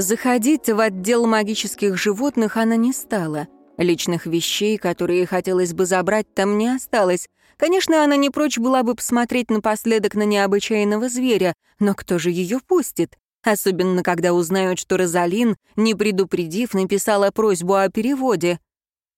Заходить в отдел магических животных она не стала. Личных вещей, которые хотелось бы забрать, там не осталось. Конечно, она не прочь была бы посмотреть напоследок на необычайного зверя, но кто же ее пустит? Особенно, когда узнают, что Розалин, не предупредив, написала просьбу о переводе.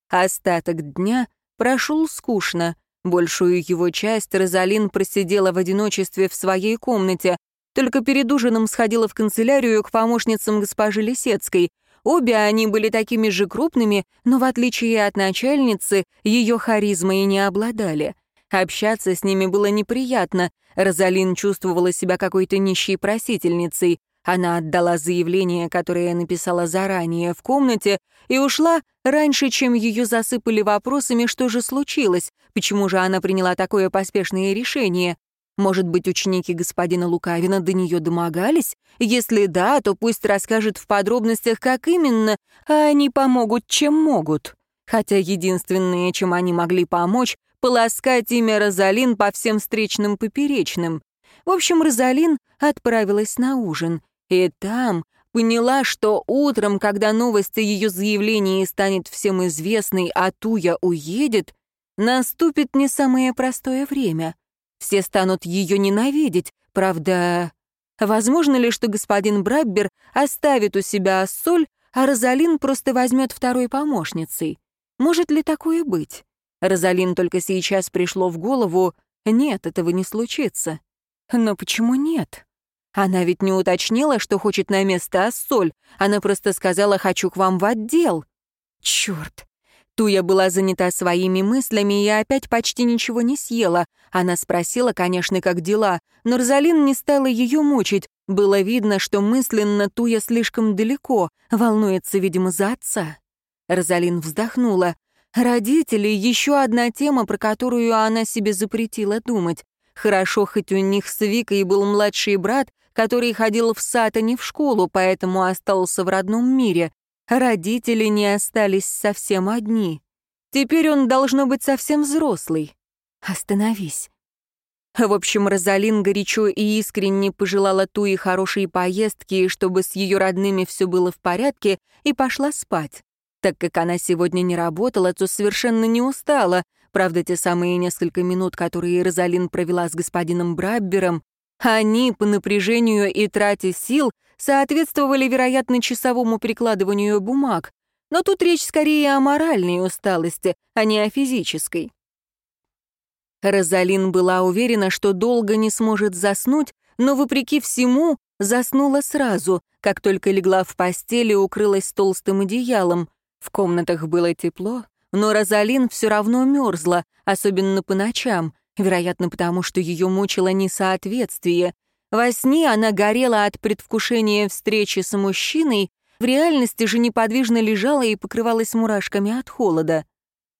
Остаток дня прошел скучно. Большую его часть Розалин просидела в одиночестве в своей комнате, только перед ужином сходила в канцелярию к помощницам госпожи Лисецкой. Обе они были такими же крупными, но в отличие от начальницы, ее харизмой не обладали. Общаться с ними было неприятно. Розалин чувствовала себя какой-то нищей просительницей. Она отдала заявление, которое написала заранее в комнате, и ушла раньше, чем ее засыпали вопросами, что же случилось, почему же она приняла такое поспешное решение. Может быть, ученики господина Лукавина до нее домогались? Если да, то пусть расскажет в подробностях, как именно, а они помогут, чем могут. Хотя единственное, чем они могли помочь, полоскать имя Розалин по всем встречным поперечным. В общем, Розалин отправилась на ужин. И там поняла, что утром, когда новость о ее заявлении станет всем известной, а Туя уедет, наступит не самое простое время. Все станут ее ненавидеть, правда... Возможно ли, что господин Браббер оставит у себя соль, а Розалин просто возьмет второй помощницей? Может ли такое быть? Розалин только сейчас пришло в голову, нет, этого не случится. Но почему нет? Она ведь не уточнила, что хочет на место Ассоль. Она просто сказала «хочу к вам в отдел». Черт, Туя была занята своими мыслями и опять почти ничего не съела. Она спросила, конечно, как дела, но Розалин не стала ее мучить. Было видно, что мысленно Туя слишком далеко, волнуется, видимо, за отца. Розалин вздохнула. Родители — еще одна тема, про которую она себе запретила думать. Хорошо, хоть у них с Викой был младший брат, который ходил в сад, а не в школу, поэтому остался в родном мире. Родители не остались совсем одни. Теперь он должно быть совсем взрослый. Остановись. В общем, Розалин горячо и искренне пожелала Туи хорошей поездки, чтобы с ее родными все было в порядке, и пошла спать. Так как она сегодня не работала, то совершенно не устала. Правда, те самые несколько минут, которые Розалин провела с господином Браббером, они по напряжению и трате сил соответствовали, вероятно, часовому перекладыванию бумаг, но тут речь скорее о моральной усталости, а не о физической. Розалин была уверена, что долго не сможет заснуть, но, вопреки всему, заснула сразу, как только легла в постели и укрылась толстым одеялом. В комнатах было тепло, но Розалин все равно мерзла, особенно по ночам, вероятно, потому что ее мучило несоответствие. Во сне она горела от предвкушения встречи с мужчиной, в реальности же неподвижно лежала и покрывалась мурашками от холода.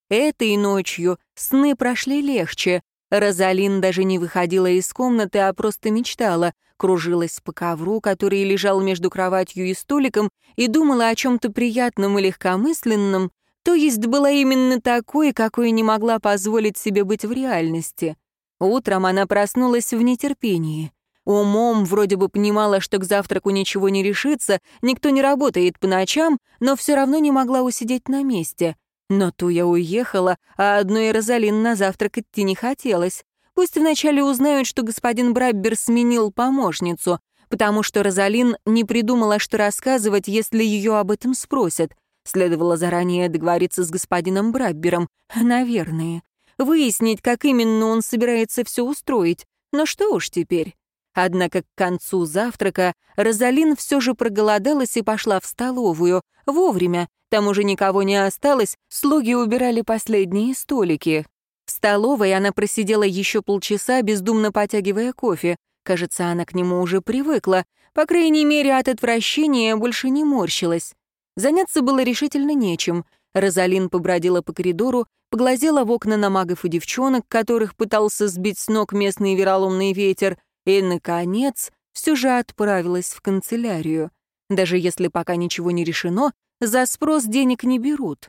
Этой ночью сны прошли легче. Розалин даже не выходила из комнаты, а просто мечтала, кружилась по ковру, который лежал между кроватью и столиком, и думала о чем-то приятном и легкомысленном, то есть была именно такой, какой не могла позволить себе быть в реальности. Утром она проснулась в нетерпении. Умом вроде бы понимала, что к завтраку ничего не решится, никто не работает по ночам, но все равно не могла усидеть на месте. Но Туя уехала, а одной Розалин на завтрак идти не хотелось. Пусть вначале узнают, что господин Браббер сменил помощницу, потому что Розалин не придумала, что рассказывать, если ее об этом спросят. Следовало заранее договориться с господином Браббером, наверное. Выяснить, как именно он собирается все устроить. Но что уж теперь. Однако к концу завтрака Розалин все же проголодалась и пошла в столовую. Вовремя. Там уже никого не осталось, слуги убирали последние столики. В столовой она просидела еще полчаса, бездумно потягивая кофе. Кажется, она к нему уже привыкла. По крайней мере, от отвращения больше не морщилась. Заняться было решительно нечем. Розалин побродила по коридору, поглазела в окна на магов и девчонок, которых пытался сбить с ног местный вероломный ветер, и, наконец, все же отправилась в канцелярию. Даже если пока ничего не решено, за спрос денег не берут.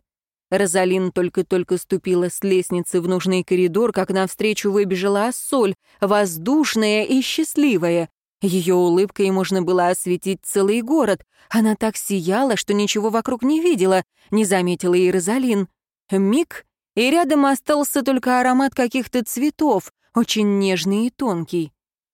Розалин только-только ступила с лестницы в нужный коридор, как навстречу выбежала Ассоль, воздушная и счастливая. Ее улыбкой можно было осветить целый город. Она так сияла, что ничего вокруг не видела, не заметила и Розалин. Миг, и рядом остался только аромат каких-то цветов, очень нежный и тонкий.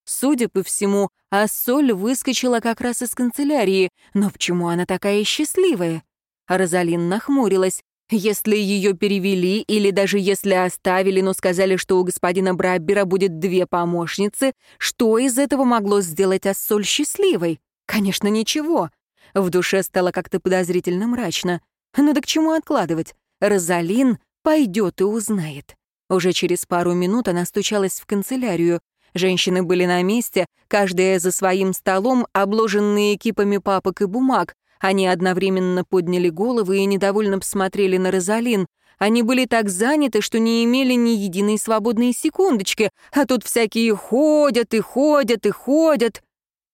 Судя по всему, Ассоль выскочила как раз из канцелярии, но почему она такая счастливая? Розалин нахмурилась. Если ее перевели или даже если оставили, но сказали, что у господина Браббера будет две помощницы, что из этого могло сделать Ассоль счастливой? Конечно, ничего. В душе стало как-то подозрительно мрачно. Ну да к чему откладывать? Розалин пойдет и узнает. Уже через пару минут она стучалась в канцелярию. Женщины были на месте, каждая за своим столом, обложенные кипами папок и бумаг, они одновременно подняли головы и недовольно посмотрели на Розалин. Они были так заняты, что не имели ни единой свободной секундочки, а тут всякие ходят и ходят и ходят.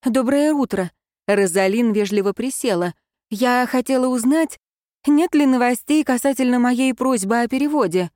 «Доброе утро». Розалин вежливо присела. «Я хотела узнать, нет ли новостей касательно моей просьбы о переводе?»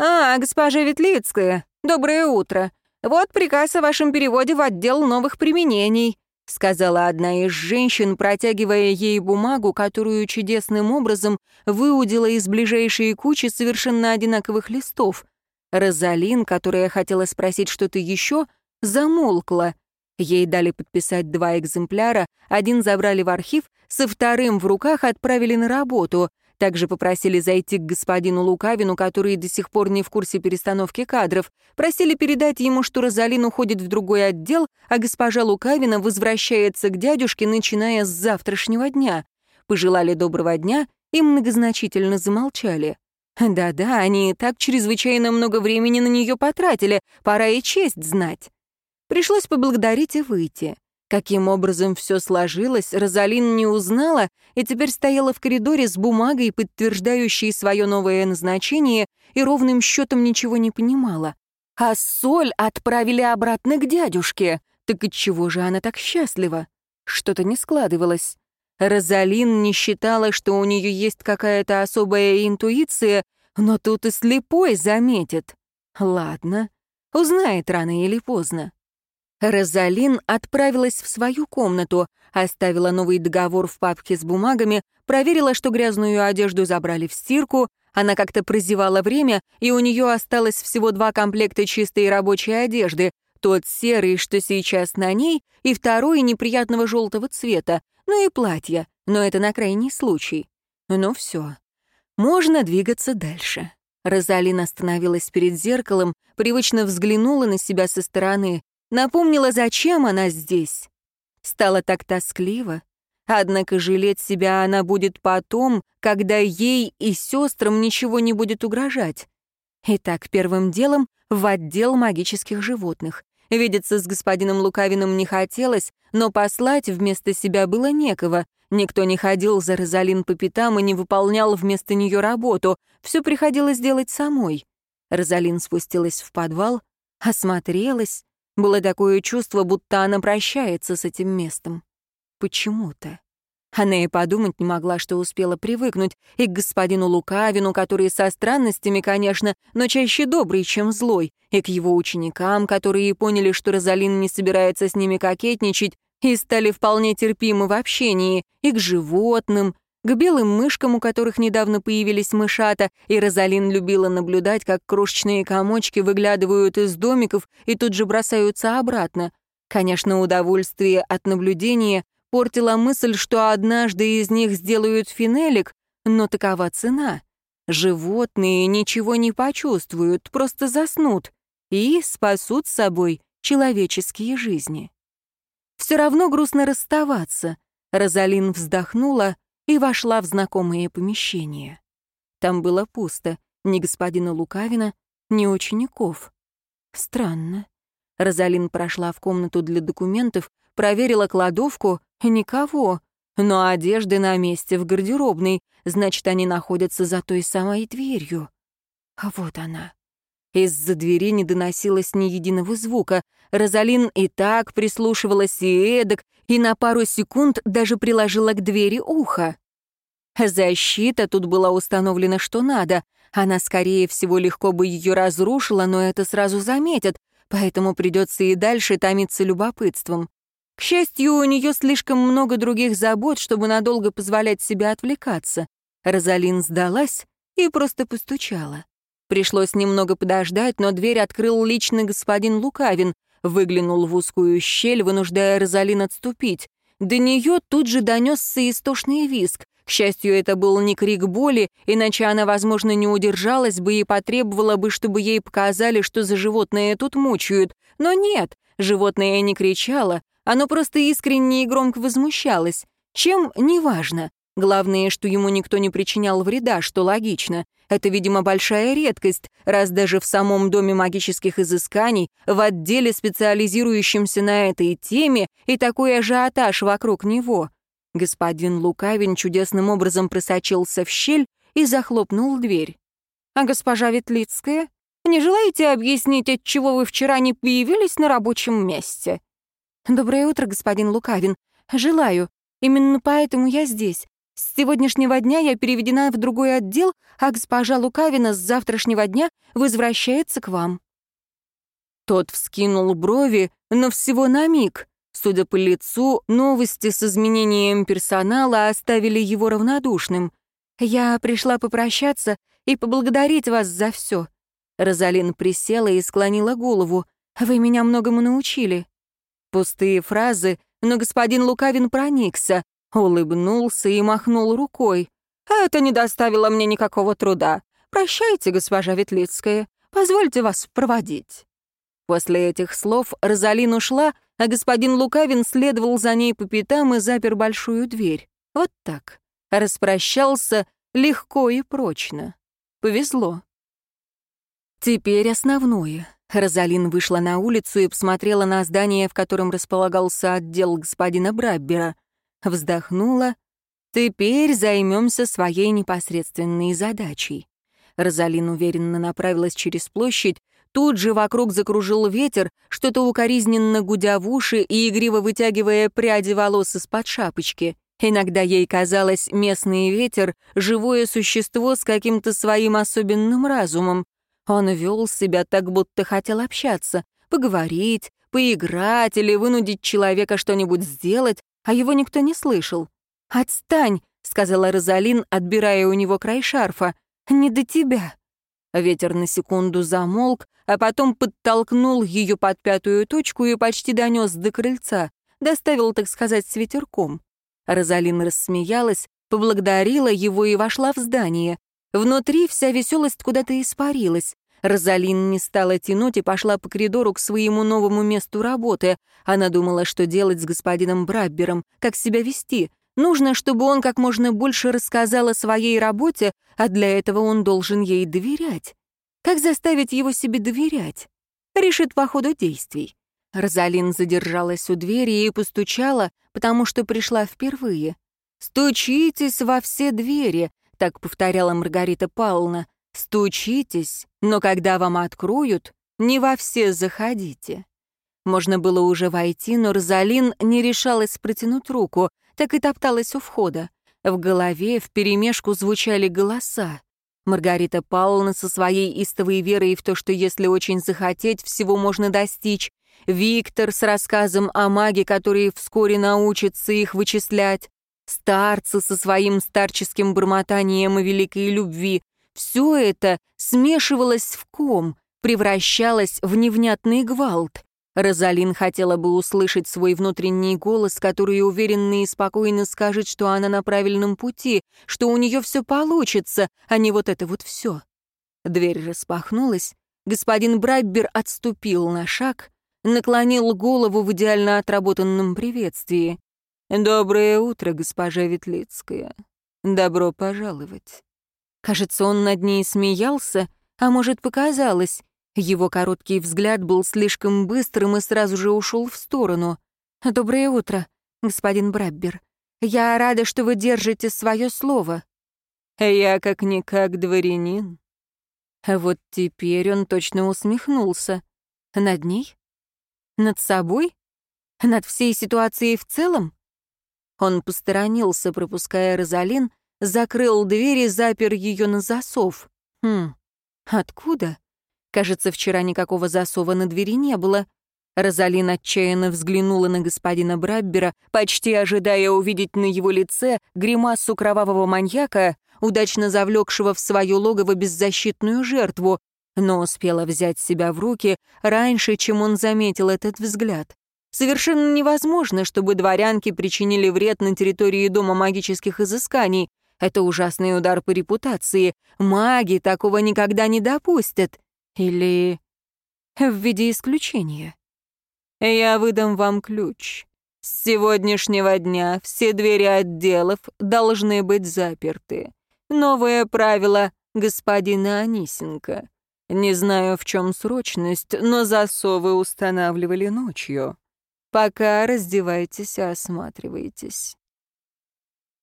«А, госпожа Ветлицкая, доброе утро. Вот приказ о вашем переводе в отдел новых применений. — сказала одна из женщин, протягивая ей бумагу, которую чудесным образом выудила из ближайшей кучи совершенно одинаковых листов. Розалин, которая хотела спросить что-то еще, замолкла. Ей дали подписать два экземпляра, один забрали в архив, со вторым в руках отправили на работу. Также попросили зайти к господину Лукавину, который до сих пор не в курсе перестановки кадров. Просили передать ему, что Розалин уходит в другой отдел, а госпожа Лукавина возвращается к дядюшке, начиная с завтрашнего дня. Пожелали доброго дня и многозначительно замолчали. Да-да, они так чрезвычайно много времени на нее потратили, пора и честь знать. Пришлось поблагодарить и выйти. Каким образом все сложилось, Розалин не узнала и теперь стояла в коридоре с бумагой, подтверждающей свое новое назначение, и ровным счетом ничего не понимала. А соль отправили обратно к дядюшке. Так и чего же она так счастлива? Что-то не складывалось. Розалин не считала, что у нее есть какая-то особая интуиция, но тут и слепой заметит. Ладно, узнает рано или поздно. Розалин отправилась в свою комнату, оставила новый договор в папке с бумагами, проверила, что грязную одежду забрали в стирку, она как-то прозевала время, и у нее осталось всего два комплекта чистой рабочей одежды, тот серый, что сейчас на ней, и второй неприятного желтого цвета, ну и платье, но это на крайний случай. Ну все, можно двигаться дальше. Розалин остановилась перед зеркалом, привычно взглянула на себя со стороны, Напомнила, зачем она здесь. Стало так тоскливо. Однако жалеть себя она будет потом, когда ей и сестрам ничего не будет угрожать. Итак, первым делом в отдел магических животных. Видеться с господином Лукавиным не хотелось, но послать вместо себя было некого. Никто не ходил за Розалин по пятам и не выполнял вместо нее работу. Все приходилось делать самой. Розалин спустилась в подвал, осмотрелась, было такое чувство, будто она прощается с этим местом. Почему-то. Она и подумать не могла, что успела привыкнуть и к господину Лукавину, который со странностями, конечно, но чаще добрый, чем злой, и к его ученикам, которые поняли, что Розалин не собирается с ними кокетничать, и стали вполне терпимы в общении, и к животным, к белым мышкам, у которых недавно появились мышата, и Розалин любила наблюдать, как крошечные комочки выглядывают из домиков и тут же бросаются обратно. Конечно, удовольствие от наблюдения портило мысль, что однажды из них сделают финелик, но такова цена. Животные ничего не почувствуют, просто заснут и спасут с собой человеческие жизни. Все равно грустно расставаться. Розалин вздохнула — и вошла в знакомое помещение. Там было пусто, ни господина Лукавина, ни учеников. Странно. Розалин прошла в комнату для документов, проверила кладовку — никого. Но одежды на месте в гардеробной, значит, они находятся за той самой дверью. А вот она. Из-за двери не доносилось ни единого звука. Розалин и так прислушивалась и эдак, и на пару секунд даже приложила к двери ухо. Защита тут была установлена что надо. Она, скорее всего, легко бы ее разрушила, но это сразу заметят, поэтому придется и дальше томиться любопытством. К счастью, у нее слишком много других забот, чтобы надолго позволять себе отвлекаться. Розалин сдалась и просто постучала. Пришлось немного подождать, но дверь открыл личный господин Лукавин, выглянул в узкую щель, вынуждая Розалин отступить. До нее тут же донесся истошный визг. К счастью, это был не крик боли, иначе она, возможно, не удержалась бы и потребовала бы, чтобы ей показали, что за животное тут мучают. Но нет, животное не кричало, оно просто искренне и громко возмущалось. Чем — неважно. Главное, что ему никто не причинял вреда, что логично. Это, видимо, большая редкость, раз даже в самом Доме магических изысканий, в отделе, специализирующемся на этой теме, и такой ажиотаж вокруг него. Господин Лукавин чудесным образом просочился в щель и захлопнул дверь. «А госпожа Ветлицкая, не желаете объяснить, от чего вы вчера не появились на рабочем месте?» «Доброе утро, господин Лукавин. Желаю. Именно поэтому я здесь. С сегодняшнего дня я переведена в другой отдел, а госпожа Лукавина с завтрашнего дня возвращается к вам». Тот вскинул брови, но всего на миг. Судя по лицу, новости с изменением персонала оставили его равнодушным. «Я пришла попрощаться и поблагодарить вас за все. Розалин присела и склонила голову. «Вы меня многому научили». Пустые фразы, но господин Лукавин проникся. Улыбнулся и махнул рукой. «Это не доставило мне никакого труда. Прощайте, госпожа Ветлицкая. Позвольте вас проводить». После этих слов Розалин ушла, а господин Лукавин следовал за ней по пятам и запер большую дверь. Вот так. Распрощался легко и прочно. Повезло. Теперь основное. Розалин вышла на улицу и посмотрела на здание, в котором располагался отдел господина Браббера — Вздохнула. «Теперь займемся своей непосредственной задачей». Розалин уверенно направилась через площадь, Тут же вокруг закружил ветер, что-то укоризненно гудя в уши и игриво вытягивая пряди волос из-под шапочки. Иногда ей казалось, местный ветер — живое существо с каким-то своим особенным разумом. Он вел себя так, будто хотел общаться, поговорить, поиграть или вынудить человека что-нибудь сделать, а его никто не слышал. «Отстань!» — сказала Розалин, отбирая у него край шарфа. «Не до тебя!» Ветер на секунду замолк, а потом подтолкнул ее под пятую точку и почти донес до крыльца, доставил, так сказать, с ветерком. Розалин рассмеялась, поблагодарила его и вошла в здание. Внутри вся веселость куда-то испарилась. Розалин не стала тянуть и пошла по коридору к своему новому месту работы. Она думала, что делать с господином Браббером, как себя вести. Нужно, чтобы он как можно больше рассказал о своей работе, а для этого он должен ей доверять. Как заставить его себе доверять? Решит по ходу действий. Розалин задержалась у двери и постучала, потому что пришла впервые. «Стучитесь во все двери», — так повторяла Маргарита Павловна. Стучитесь, но когда вам откроют, не во все заходите. Можно было уже войти, но Розалин не решалась протянуть руку, так и топталась у входа. В голове вперемешку звучали голоса. Маргарита Павловна со своей истовой верой в то, что если очень захотеть, всего можно достичь. Виктор с рассказом о маге, который вскоре научится их вычислять. Старцы со своим старческим бормотанием о великой любви. Все это смешивалось в ком, превращалось в невнятный гвалт. Розалин хотела бы услышать свой внутренний голос, который уверенно и спокойно скажет, что она на правильном пути, что у нее все получится, а не вот это вот все. Дверь распахнулась, господин Браббер отступил на шаг, наклонил голову в идеально отработанном приветствии. «Доброе утро, госпожа Ветлицкая. Добро пожаловать». Кажется, он над ней смеялся, а может, показалось. Его короткий взгляд был слишком быстрым и сразу же ушел в сторону. «Доброе утро, господин Браббер. Я рада, что вы держите свое слово». «Я как-никак дворянин». Вот теперь он точно усмехнулся. Над ней? Над собой? Над всей ситуацией в целом? Он посторонился, пропуская Розалин, закрыл дверь и запер ее на засов. Хм, откуда? Кажется, вчера никакого засова на двери не было. Розалин отчаянно взглянула на господина Браббера, почти ожидая увидеть на его лице гримасу кровавого маньяка, удачно завлекшего в свое логово беззащитную жертву, но успела взять себя в руки раньше, чем он заметил этот взгляд. Совершенно невозможно, чтобы дворянки причинили вред на территории Дома магических изысканий. Это ужасный удар по репутации. Маги такого никогда не допустят. Или в виде исключения. Я выдам вам ключ. С сегодняшнего дня все двери отделов должны быть заперты. Новое правило господина Анисенко. Не знаю, в чем срочность, но засовы устанавливали ночью. Пока раздевайтесь и осматривайтесь.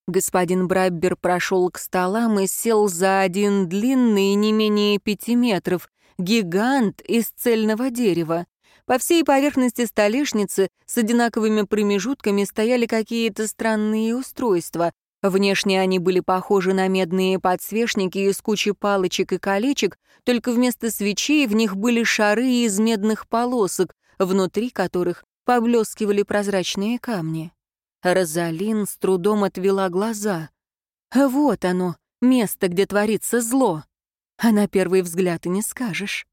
Господин Браббер прошел к столам и сел за один длинный, не менее пяти метров, гигант из цельного дерева. По всей поверхности столешницы с одинаковыми промежутками стояли какие-то странные устройства. Внешне они были похожи на медные подсвечники из кучи палочек и колечек, только вместо свечей в них были шары из медных полосок, внутри которых поблескивали прозрачные камни. Розалин с трудом отвела глаза. Вот оно, место, где творится зло. А на первый взгляд и не скажешь.